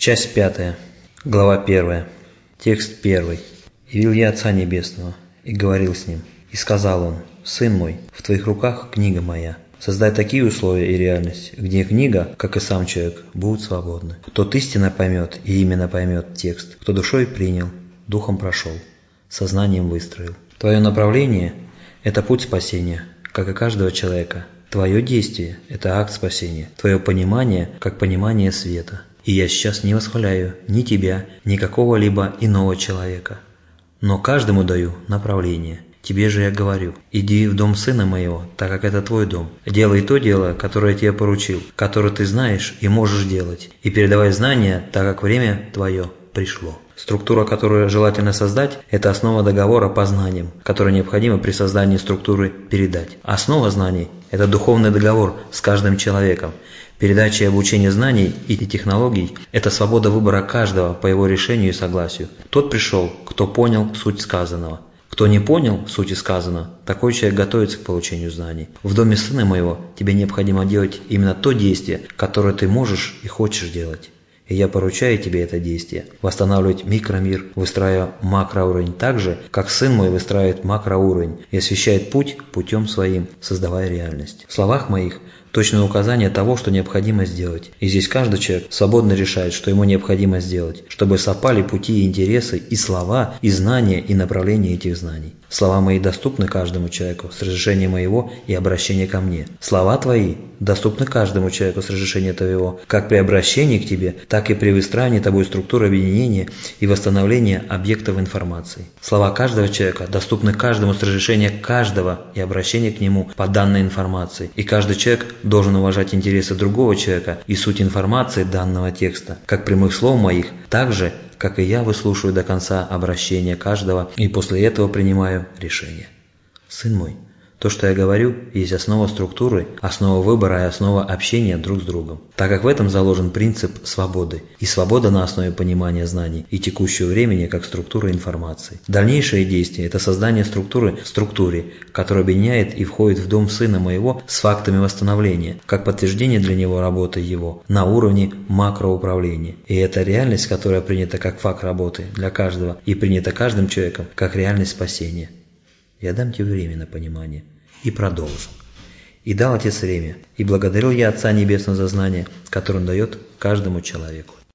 Часть пятая. Глава первая. Текст первый. «Явил я Отца Небесного, и говорил с Ним. И сказал Он, «Сын мой, в твоих руках книга моя. Создай такие условия и реальность, где книга, как и сам человек, будут свободны. Кто истинно поймет и именно поймет текст, кто душой принял, духом прошел, сознанием выстроил. Твое направление – это путь спасения, как и каждого человека. Твое действие – это акт спасения. Твое понимание – как понимание света. И я сейчас не восхваляю ни тебя, ни какого-либо иного человека. Но каждому даю направление. Тебе же я говорю, иди в дом сына моего, так как это твой дом. Делай то дело, которое я тебе поручил, которое ты знаешь и можешь делать. И передавай знания, так как время твое пришло. Структура, которую желательно создать, это основа договора по знаниям, который необходимо при создании структуры передать. Основа знаний – это духовный договор с каждым человеком. Передача и обучение знаний и технологий – это свобода выбора каждого по его решению и согласию. Тот пришел, кто понял суть сказанного. Кто не понял сути сказанного, такой человек готовится к получению знаний. В доме сына моего тебе необходимо делать именно то действие, которое ты можешь и хочешь делать. И я поручаю тебе это действие – восстанавливать микромир, выстраивая макроуровень так же, как сын мой выстраивает макроуровень и освещает путь путем своим, создавая реальность. В словах моих точное указание того, что необходимо сделать. И здесь каждый человек свободно решает, что ему необходимо сделать, чтобы совпали пути и интересы, и слова, и знания, и направления этих знаний. Слова мои доступны каждому человеку с разрешения моего и обращения ко мне. Слова твои доступны каждому человеку с разрешения твоего, как при обращении к тебе, так и при выстраивании тобой структуры объединения и восстановления объектов информации. Слова каждого человека доступны каждому с разрешения каждого и обращения к нему по данной информации. И каждый человек должен уважать интересы другого человека и суть информации данного текста, как прямых слов моих, так же, как и я выслушаю до конца обращения каждого и после этого принимаю решение. Сын мой, то, что я говорю, есть основа структуры, основа выбора и основа общения друг с другом, так как в этом заложен принцип свободы, и свобода на основе понимания знаний и текущего времени как структуры информации. Дальнейшее действие – это создание структуры в структуре, которая объединяет и входит в дом сына моего с фактами восстановления, как подтверждение для него работы его на уровне макроуправления. И это реальность, которая принята как факт работы для каждого и принята каждым человеком как реальность спасения. Я дам тебе время на понимание. И продолжил. И дал Отец время, и благодарил я Отца Небесного за знание, которое он дает каждому человеку.